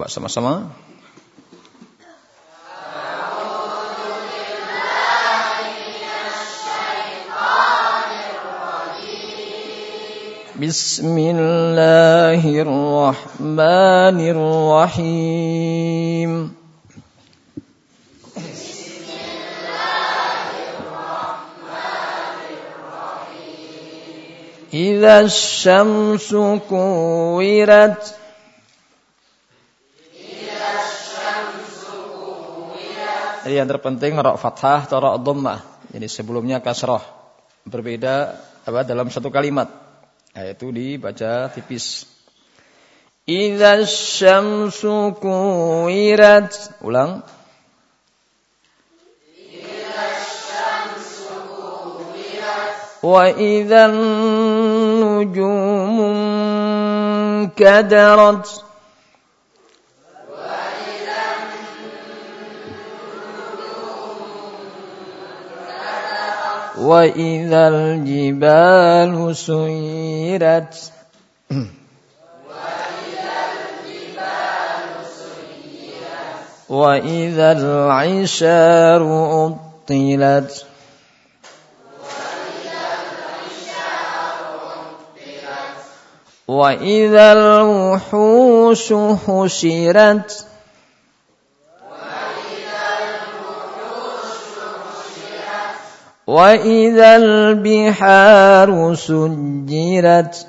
Coba sama-sama. بسم الله الرحمن الرحيم إذا الشمس كورت yang terpenting rok fathah atau rok dhammah. Jadi sebelumnya kasroh. Berbeda apa dalam satu kalimat. Yaitu dibaca tipis. Idza syamsu kuwirat. Ulang. Wa idzan nujumun kadarat. وإذا الجبال سيرت وإذا العشار أطلت وإذا الوحوش حشرت وإذا البحار سجرت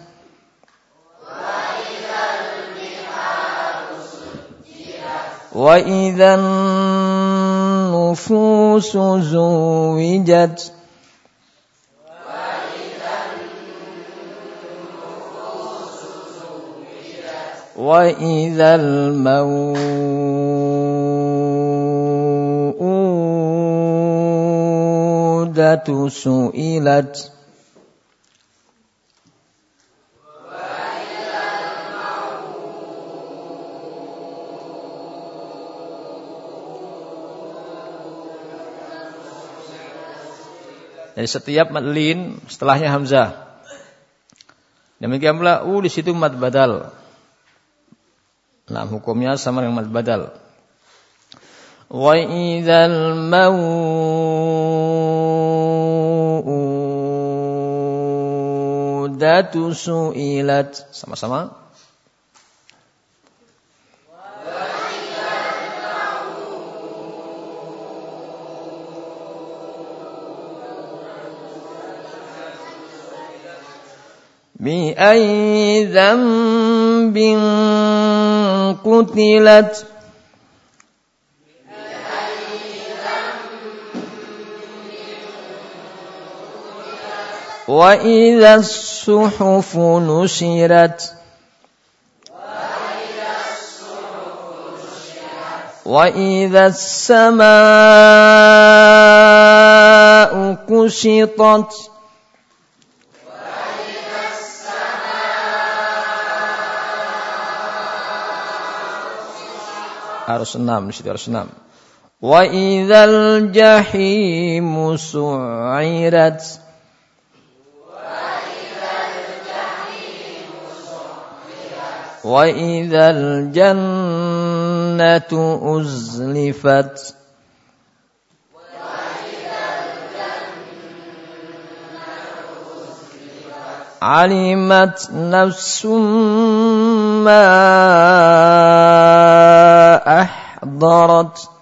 وإذا النفوس زوجت وإذا الموءودة سئلت Jadi setiap madlin setelahnya hamzah. Demikian pula u di situ mad badal. Nah, hukumnya sama dengan mad badal. Wa idzal mau'udatu su'ilat. Sama-sama. بأي ذنب قتلت وإذا الصحف نشرت وإذا السماء كشطت harus enam di situ harus enam. Wa idzal jahimu su'irat. واذا الجنه ازلفت علمت نفس ما احضرت وإذا الجنة أزلفت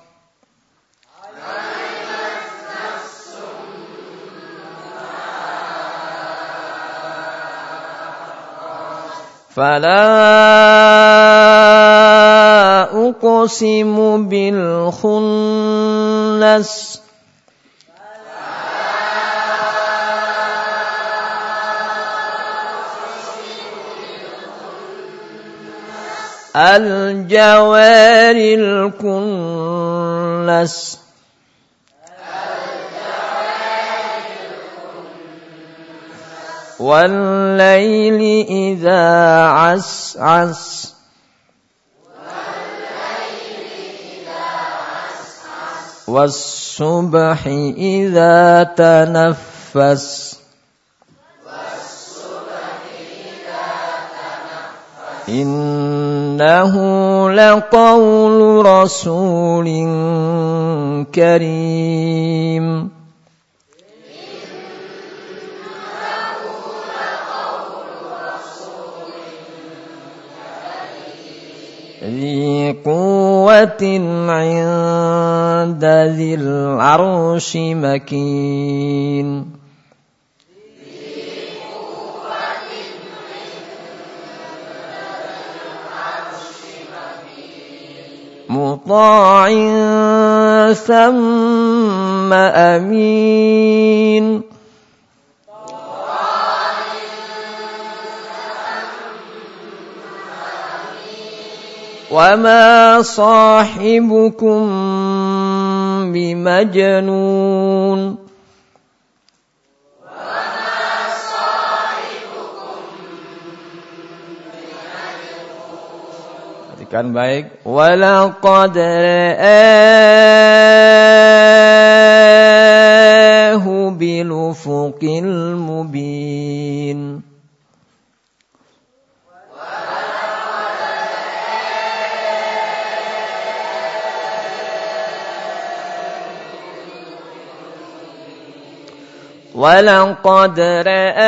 فلا أقسم بالخنس الجوار الكنس والليل إذا عسعس والصبح إذا تنفس إنه لقول رسول كريم ذي قوة عند ذي العرش مكين مطاع ثم أمين وما صاحبكم بمجنون Perhatikan baik. Walaqad ra'ahu bilufuqil mubin. ولقد رآه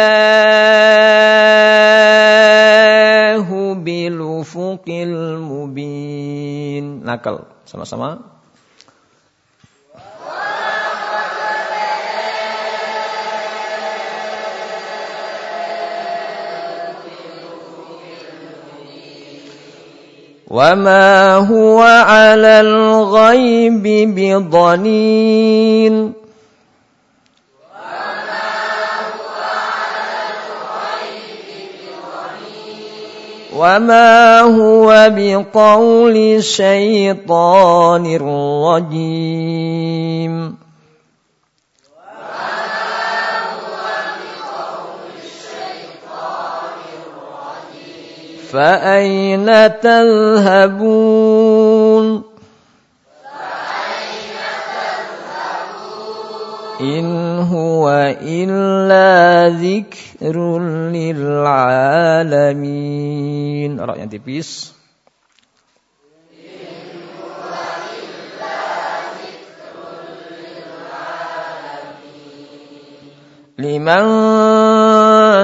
بالأفق المبين nakal sama-sama وما هو على الغيب بضنين وما هو بقول شيطان رجيم فأين تذهبون إن هو إلا ذكر للعالمين. Ra yang tipis لمن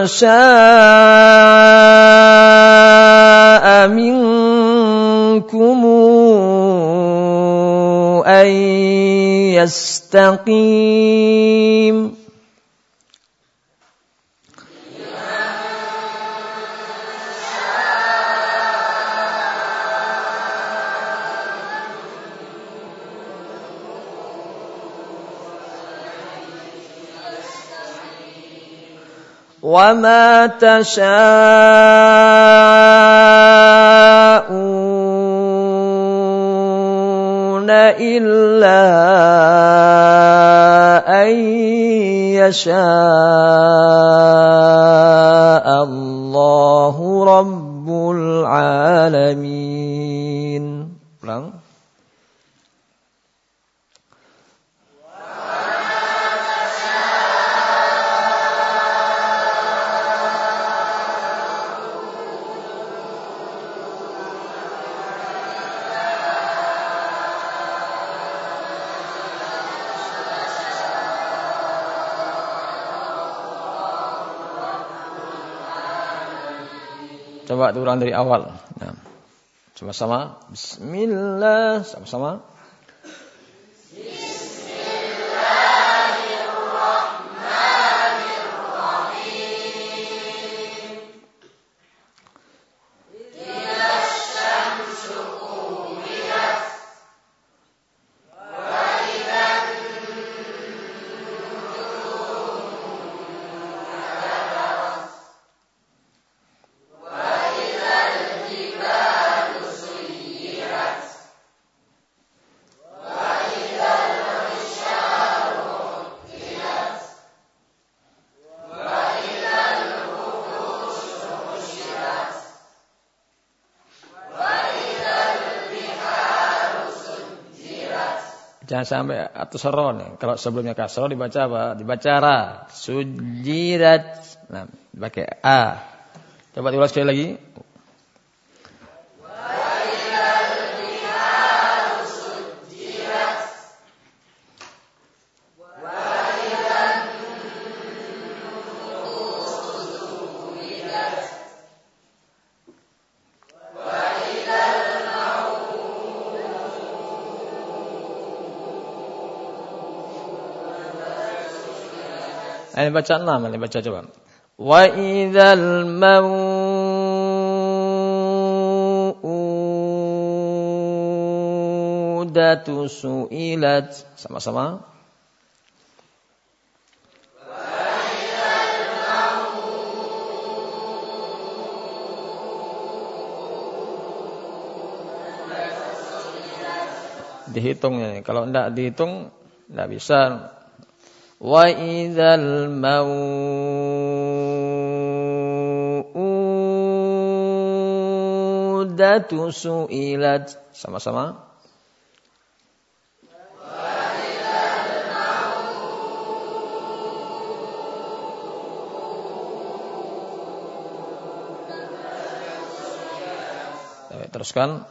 شاء منكم أن يستقيم وما تشاءون إلا أن يشاء الله رب العالمين. Coba diulang dari awal. Nah. Coba sama. Bismillah. Sama-sama. Jangan sampai atau seron. Kalau sebelumnya kasro dibaca apa? Dibaca ra. Sujirat. Nah, pakai a. Coba diulang sekali lagi. Ini baca enam, ini baca coba. Wa idzal mau'udatu su'ilat. Sama-sama. dihitung ini. Kalau tidak dihitung tidak bisa. وإذا الموءودة سئلت sama-sama Teruskan.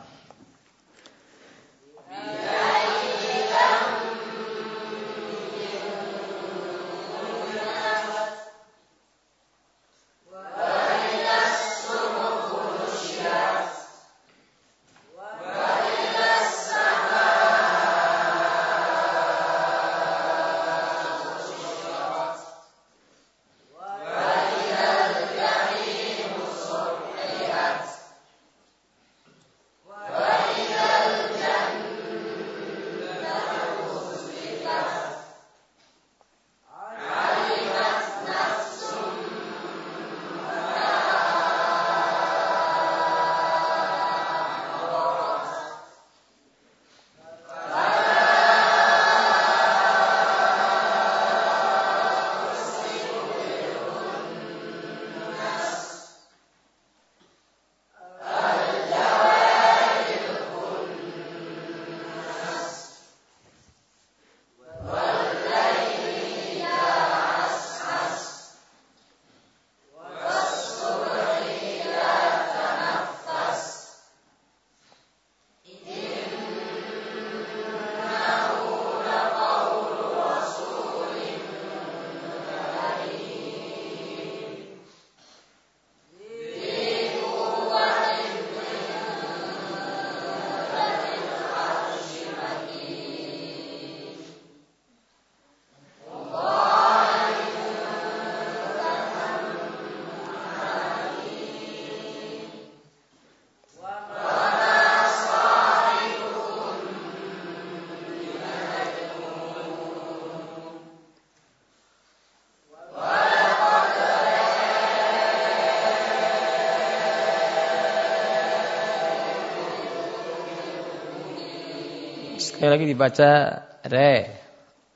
Sekali lagi dibaca re.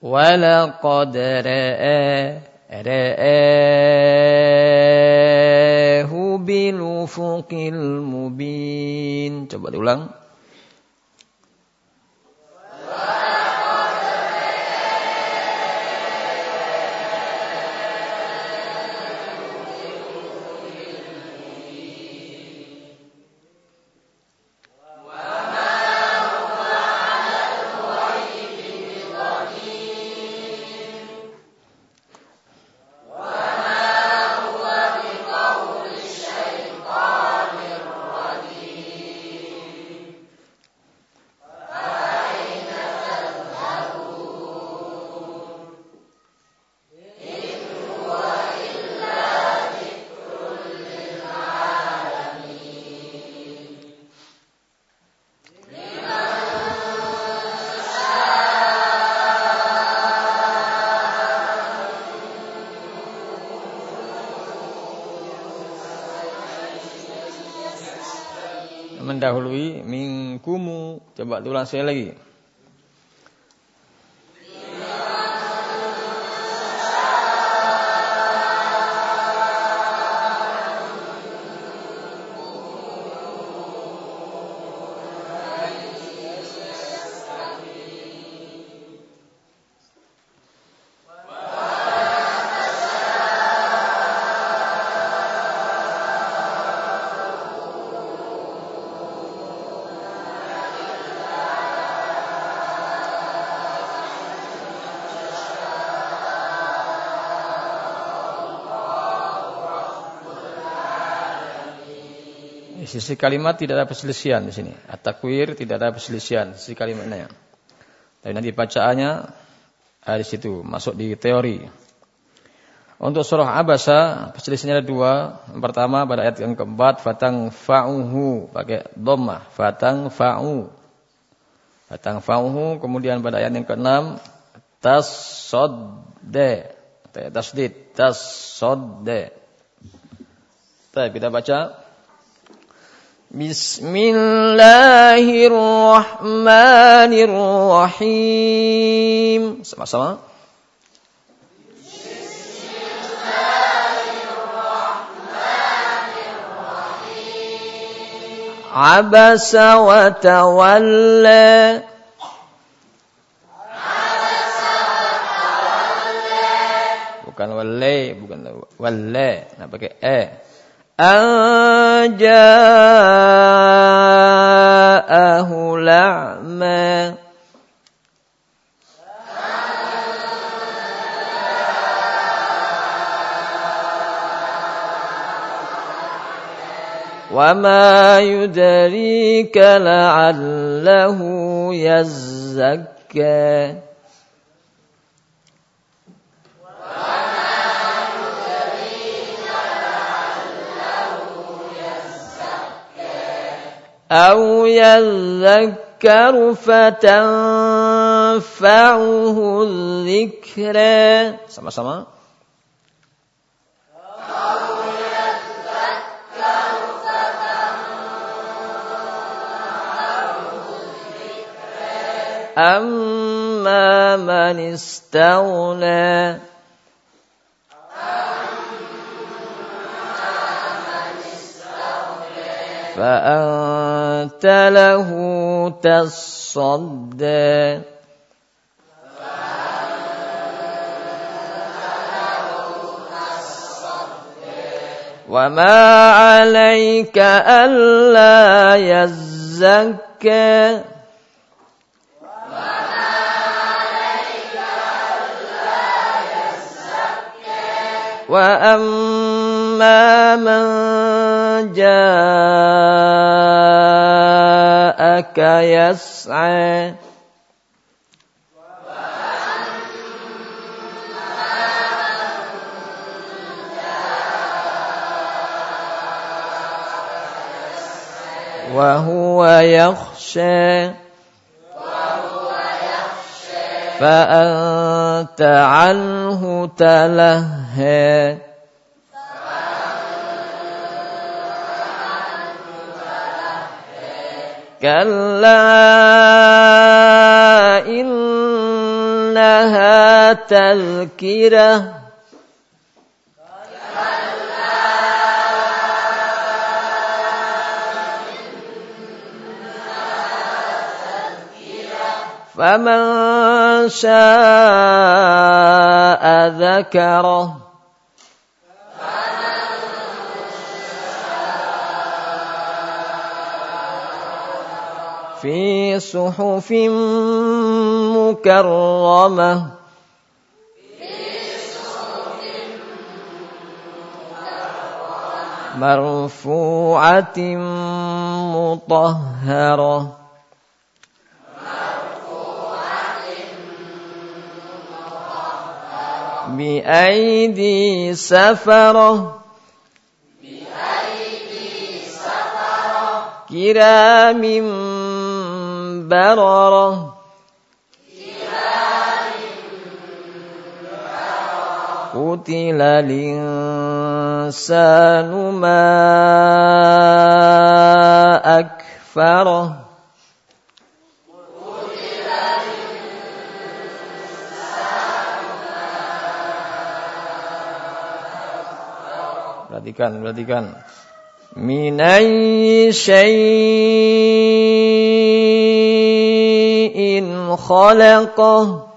Walaqad ra'a ra'ahu bil ufuqil mubin. Coba diulang. coba diulang sekali lagi. Sisi kalimat tidak ada perselisihan di sini. At-takwir tidak ada perselisihan sisi kalimatnya. Tapi nanti bacaannya ada di situ, masuk di teori. Untuk surah Abasa selisihnya ada dua. Yang pertama pada ayat yang keempat fatang fa'uhu pakai dhammah, fatang fa'u. Fatang fa'uhu kemudian pada ayat yang keenam tasodde. Tasdid tasodde. Baik, kita baca. بسم الله الرحمن الرحيم سمع سمع عبس وتولى عبس وتولى bukan wale bukan wale nah pakai e. anja'ahu la'ma وما يدريك لعله يزكى أو يذكر فتنفعه الذكرى sama-sama. أما من استغنى. فأنت له تصدى وما عليك ألا يزكى. وأما من جاءك يسعى وهو يخشى فأنت عنه تلهى كلا إنها تذكرة. فمن شاء ذكره. في صحف مكرمة. مرفوعة مطهرة. بأيدي سفرة. بأيدي سفرة. كرام بررة قتل الإنسان ما أكفره Perhatikan, perhatikan. Minai syai'in khalaqah.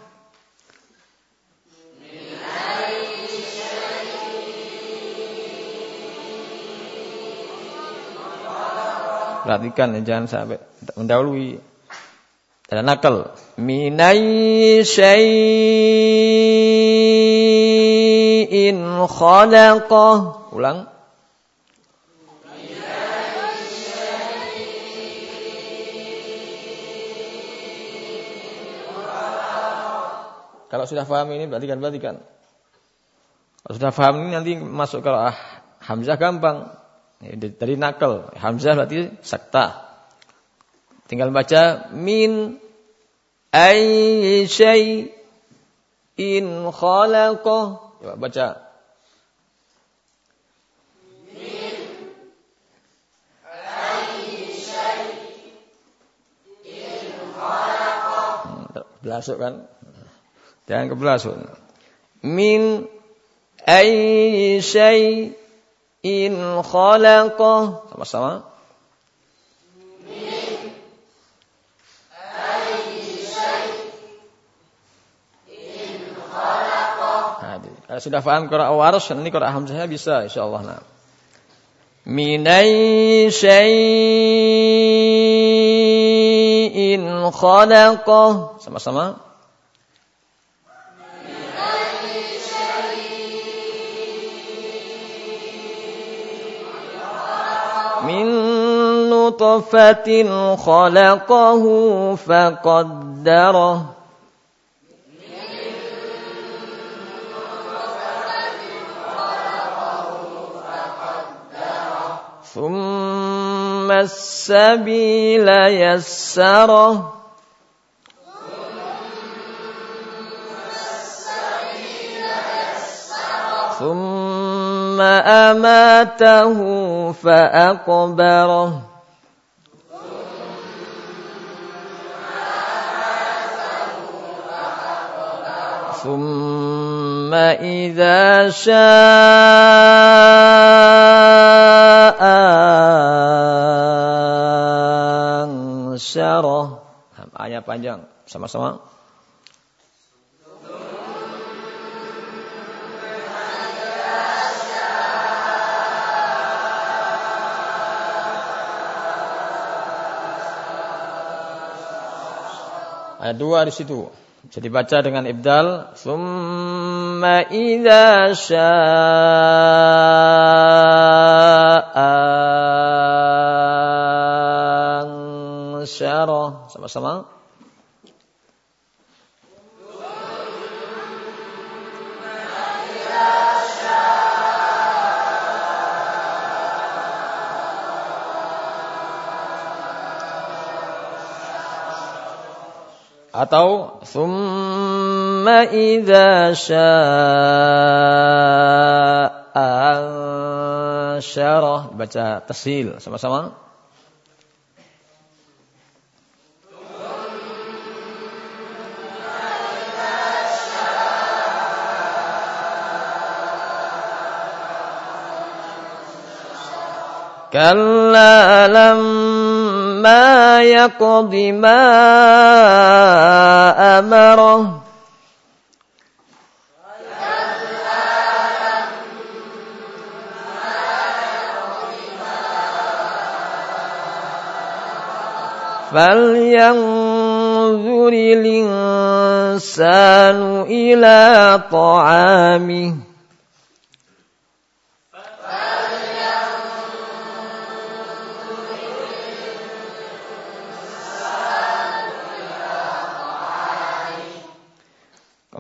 Perhatikan ya, jangan sampai mendahului. Ada nakal. Minai syai'in khalaqah. Ulang. Kalau sudah paham ini perhatikan perhatikan. Kalau sudah paham ini nanti masuk ke ah, Hamzah gampang. Dari nakal. Hamzah berarti sakta. Tinggal baca min ayyi in khalaqah. Coba baca. Min ayyi in. Hmm, belasuk kan? Jangan kebelasuk. Min ayyi in khalaqah. Sama-sama. Kalau sudah paham Qur'an waras, ini Qur'an hamzahnya bisa insyaallah. Nah. Minai syai'in khalaqah. Sama-sama. من نطفة خلقه فقدره. ثم السبيل يسره. ثم أماته فأقبره. ثم إذا شاء أنشره. نعم، آية panjang. Sama-sama. Ayat dua di situ. Jadi baca dengan ibdal. Summa idza syaa. Sama-sama. Atau summa idza syaa'a syarah baca tasil sama-sama. كلا لما يقض ما أمره فلينظر الإنسان إلى طعامه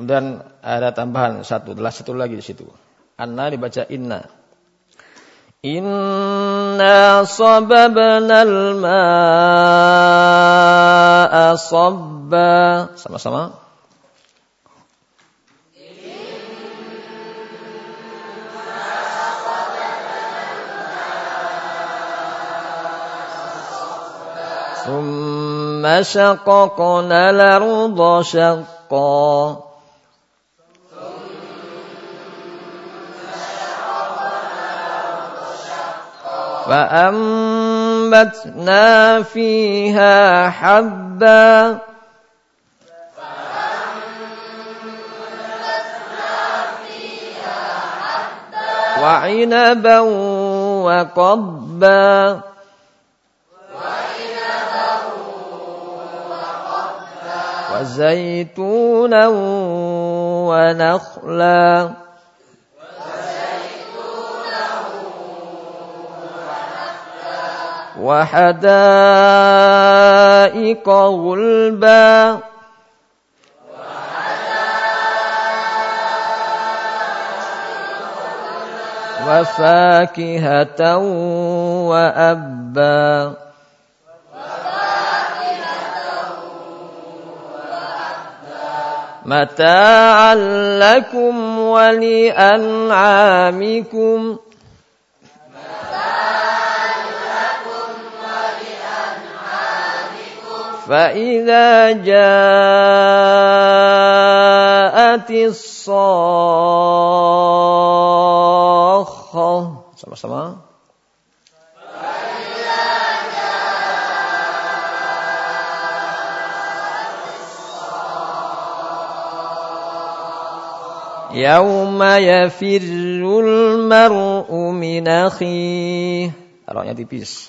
Kemudian ada tambahan satu, adalah satu lagi di situ. Anna dibaca inna. Inna sababna al-ma'a sabba. Sama-sama. ثم شققنا الأرض شقا فأنبتنا فيها حبا. وعنبا وقبا. وزيتونا ونخلا. وحدائق غلبا. وفاكهة وأبا. متاعا لكم ولأنعامكم. فإذا جاءت الصاخة sama-sama يوم يفر المرء من أخيه Roknya tipis.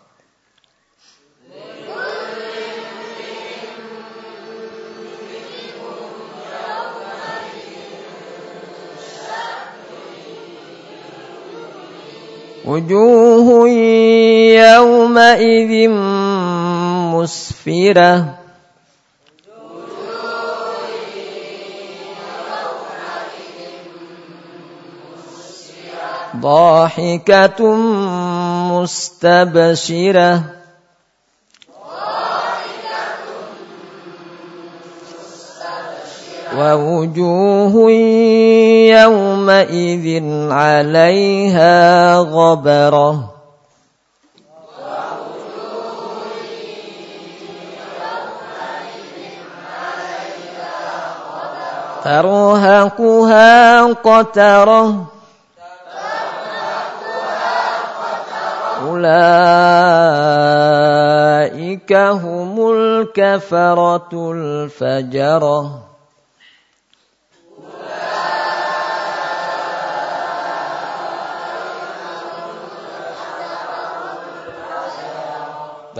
وجوه يومئذ مسفرة. ضاحكة مستبشرة. ووجوه يومئذ عليها غبرة. ترهقها قترة. أولئك هم الكفرة الفجرة.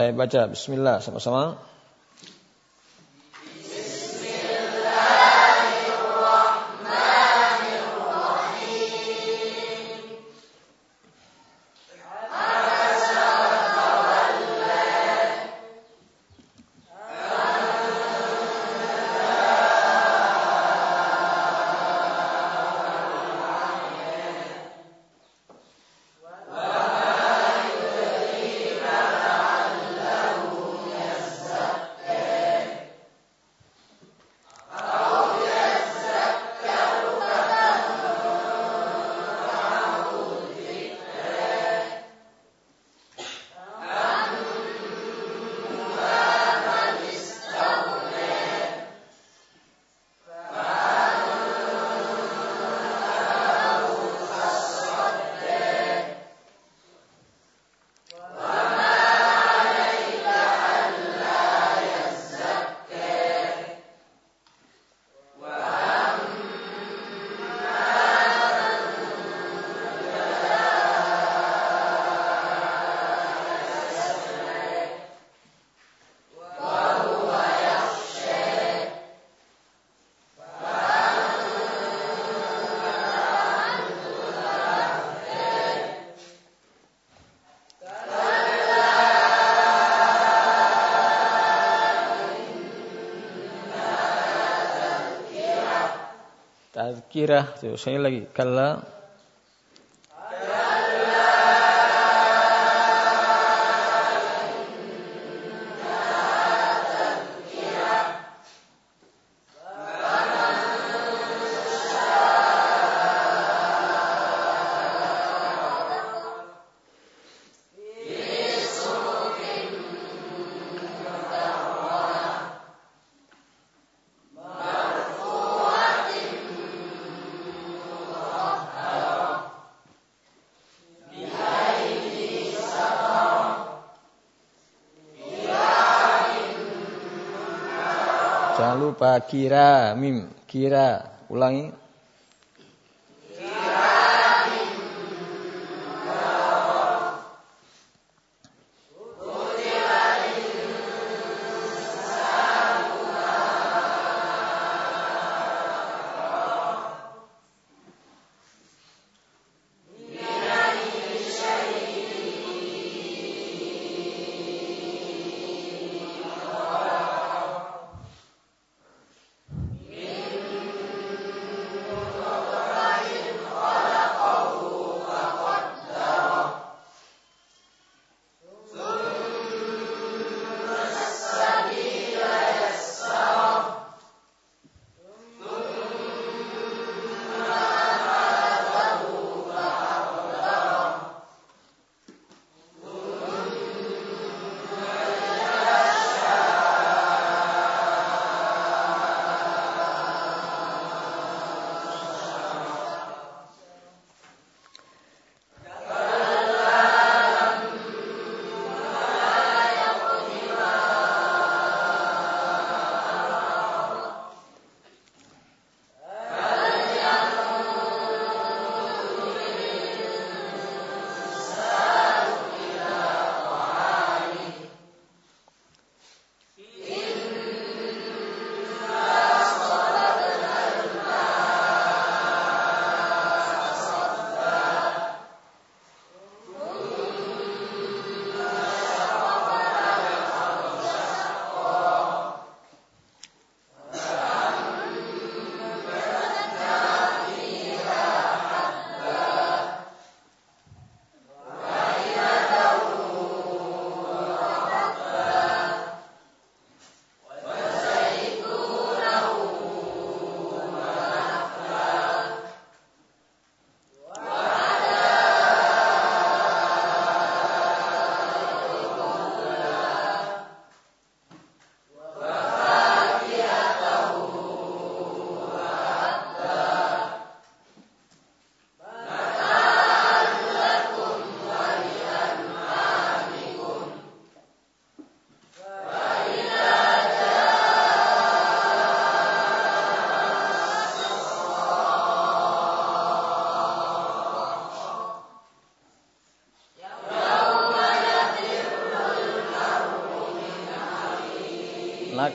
Baik baca bismillah sama-sama. Tazkirah. Tuh, saya lagi. Kalla Jangan lupa kira mim kira. Ulangi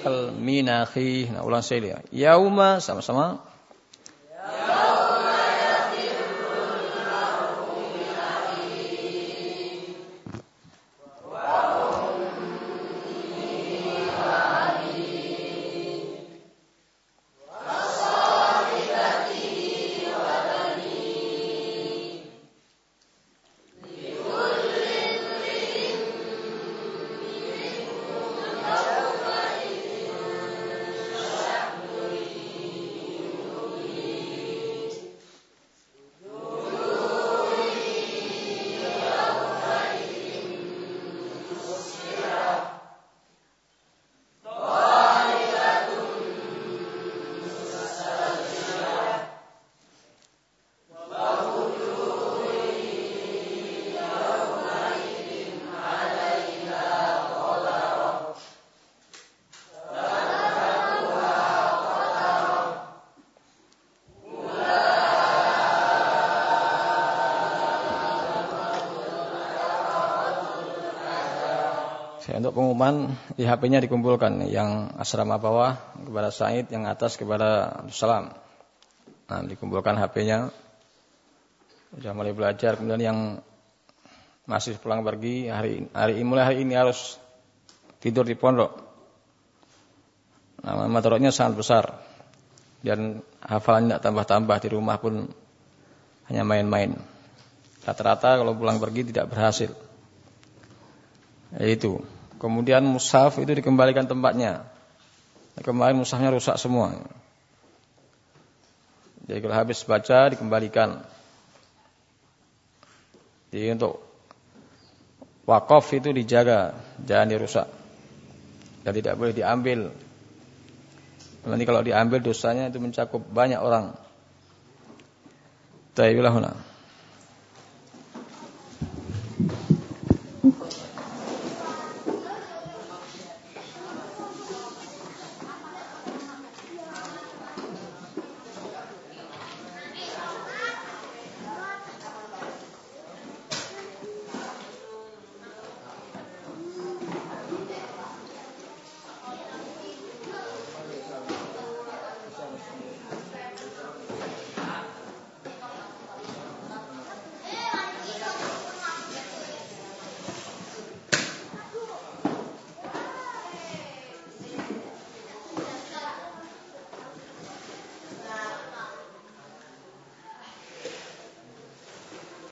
nakal minakhi. Nah, ulang sekali ya. Yauma sama-sama. Untuk pengumuman HP-nya dikumpulkan yang asrama bawah kepada Said, yang atas kepada Salam. Nah, dikumpulkan HP-nya. Sudah mulai belajar, kemudian yang masih pulang pergi hari hari mulai hari ini harus tidur di pondok. Nah, matorotnya sangat besar dan hafalannya tidak tambah-tambah di rumah pun hanya main-main. Rata-rata kalau pulang pergi tidak berhasil. Itu. Kemudian mushaf itu dikembalikan tempatnya. Kemarin mushafnya rusak semua. Jadi kalau habis baca dikembalikan. Jadi untuk wakaf itu dijaga, jangan dirusak. Dan tidak boleh diambil. Nanti kalau diambil dosanya itu mencakup banyak orang. Tayyibullah